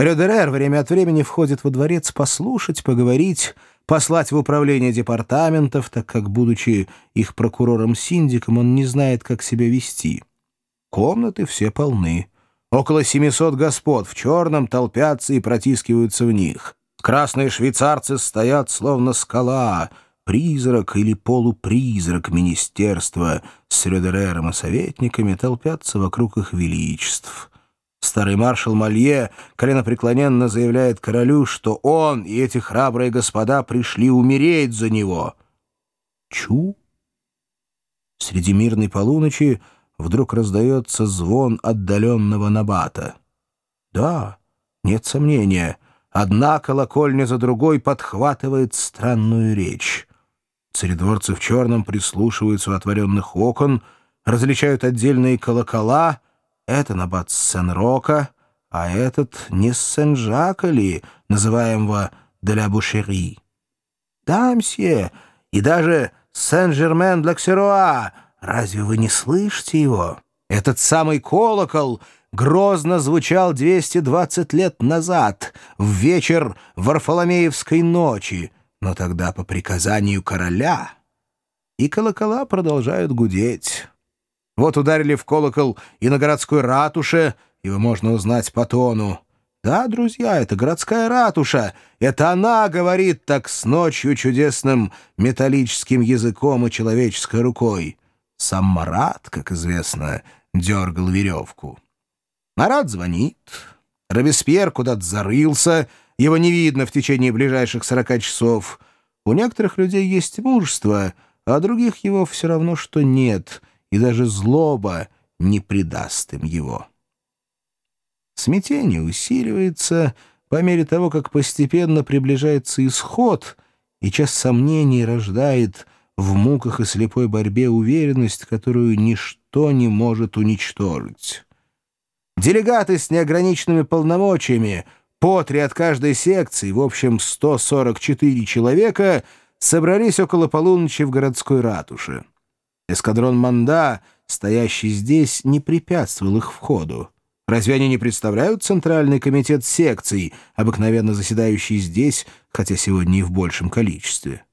Рёдерер время от времени входит во дворец послушать, поговорить, послать в управление департаментов, так как, будучи их прокурором-синдиком, он не знает, как себя вести. Комнаты все полны. Около 700 господ в черном толпятся и протискиваются в них. Красные швейцарцы стоят, словно скала, призрак или полупризрак министерства с Рёдерером и советниками толпятся вокруг их величеств. Старый маршал Малье коленопреклоненно заявляет королю, что он и эти храбрые господа пришли умереть за него. Чу! Среди мирной полуночи вдруг раздается звон отдаленного набата. Да, нет сомнения, одна колокольня за другой подхватывает странную речь. Царедворцы в черном прислушиваются у отворенных окон, различают отдельные колокола — это набат Сен-Рока, а этот не Сен-Жака ли, называемого «де Бушери». «Да, мсье, и даже Сен-Жермен-Блаксеруа. Разве вы не слышите его? Этот самый колокол грозно звучал 220 лет назад, в вечер Варфоломеевской ночи, но тогда по приказанию короля. И колокола продолжают гудеть». Вот ударили в колокол и на городской ратуше, его можно узнать по тону. Да, друзья, это городская ратуша. Это она говорит так с ночью чудесным металлическим языком и человеческой рукой. Сам Марат, как известно, дергал веревку. Марат звонит. Робеспьер куда-то зарылся. Его не видно в течение ближайших сорока часов. У некоторых людей есть мужество, а других его все равно, что нет — и даже злоба не предаст им его. Смятение усиливается по мере того, как постепенно приближается исход, и час сомнений рождает в муках и слепой борьбе уверенность, которую ничто не может уничтожить. Делегаты с неограниченными полномочиями, по три от каждой секции, в общем 144 человека, собрались около полуночи в городской ратуше. Эскадрон Манда, стоящий здесь, не препятствовал их входу. Разве они не представляют Центральный комитет секций, обыкновенно заседающий здесь, хотя сегодня и в большем количестве?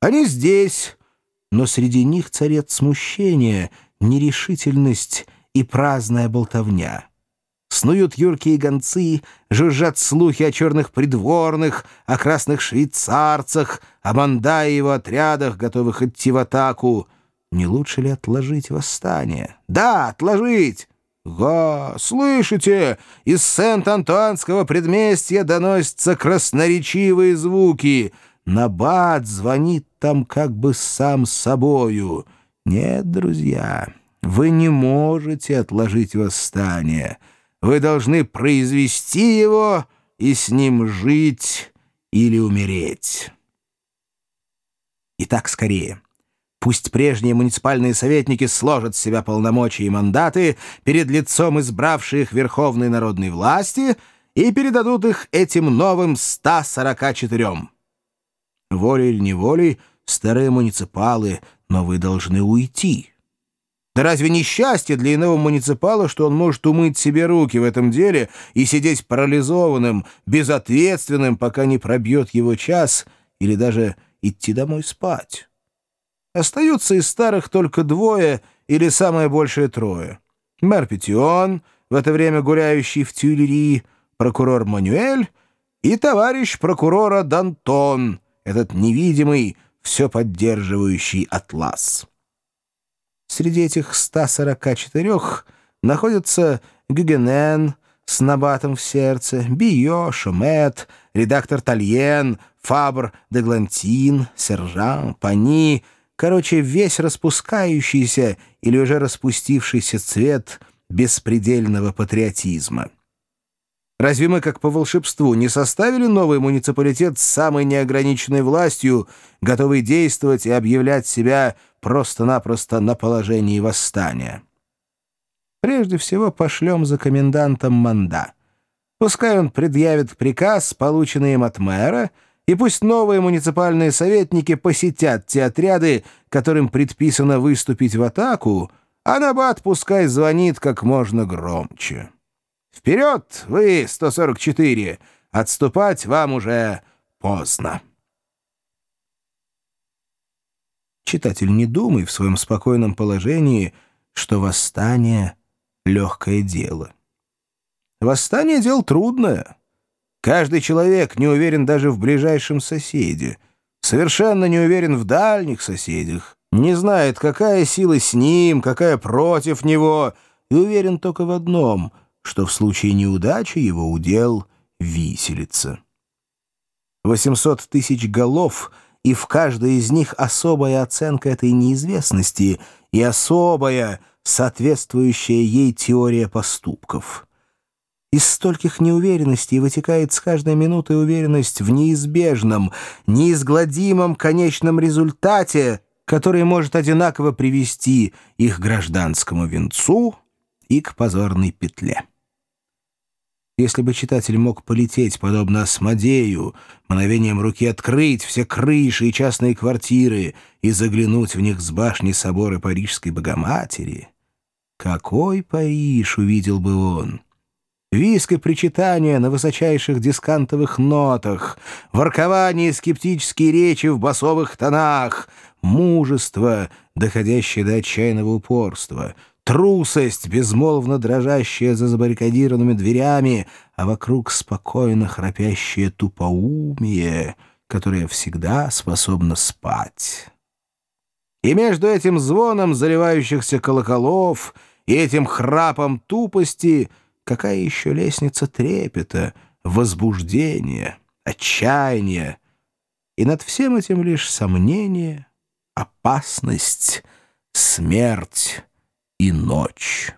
Они здесь, но среди них царит смущение, нерешительность и праздная болтовня. Снуют юркие гонцы, жужжат слухи о черных придворных, о красных швейцарцах, о Манда и его отрядах, готовых идти в атаку — не лучше ли отложить восстание? Да, отложить! Га, слышите, из Сент-Антуанского предместья доносятся красноречивые звуки. Набат звонит там как бы сам собою. Нет, друзья, вы не можете отложить восстание. Вы должны произвести его и с ним жить или умереть. Итак, скорее. Пусть прежние муниципальные советники сложат с себя полномочия и мандаты перед лицом избравших их верховной народной власти и передадут их этим новым 144. Волей или неволей, старые муниципалы, но вы должны уйти. Да разве не счастье для иного муниципала, что он может умыть себе руки в этом деле и сидеть парализованным, безответственным, пока не пробьет его час, или даже идти домой спать? Остаются из старых только двое или самое большее трое. Мэр Петион, в это время гуляющий в Тюльри, прокурор Мануэль и товарищ прокурора Дантон, этот невидимый, все поддерживающий атлас. Среди этих 144 находятся Гюгенен с набатом в сердце, Био, Шумет, редактор Тальен, Фабр, Деглантин, Сержан, Пани — Короче, весь распускающийся или уже распустившийся цвет беспредельного патриотизма. Разве мы, как по волшебству, не составили новый муниципалитет с самой неограниченной властью, готовый действовать и объявлять себя просто-напросто на положении восстания? Прежде всего пошлем за комендантом Манда. Пускай он предъявит приказ, полученный им от мэра, и пусть новые муниципальные советники посетят те отряды, которым предписано выступить в атаку, а Набат пускай звонит как можно громче. Вперед, вы, 144! Отступать вам уже поздно. Читатель, не думай в своем спокойном положении, что восстание — легкое дело. Восстание — дело трудное. Каждый человек не уверен даже в ближайшем соседе, совершенно не уверен в дальних соседях, не знает, какая сила с ним, какая против него, и уверен только в одном, что в случае неудачи его удел виселица. 800 тысяч голов, и в каждой из них особая оценка этой неизвестности и особая, соответствующая ей теория поступков. Из стольких неуверенностей вытекает с каждой минутой уверенность в неизбежном, неизгладимом конечном результате, который может одинаково привести их гражданскому венцу и к позорной петле. Если бы читатель мог полететь, подобно Асмодею, мгновением руки открыть все крыши и частные квартиры и заглянуть в них с башни собора Парижской Богоматери, какой Париж увидел бы он! Виск и причитания на высочайших дискантовых нотах, воркование и скептические речи в басовых тонах, мужество, доходящее до отчаянного упорства, трусость, безмолвно дрожащая за забаррикадированными дверями, а вокруг спокойно храпящее тупоумие, которое всегда способно спать. И между этим звоном заливающихся колоколов и этим храпом тупости — какая еще лестница трепета, возбуждения, отчаяния, и над всем этим лишь сомнение, опасность, смерть и ночь.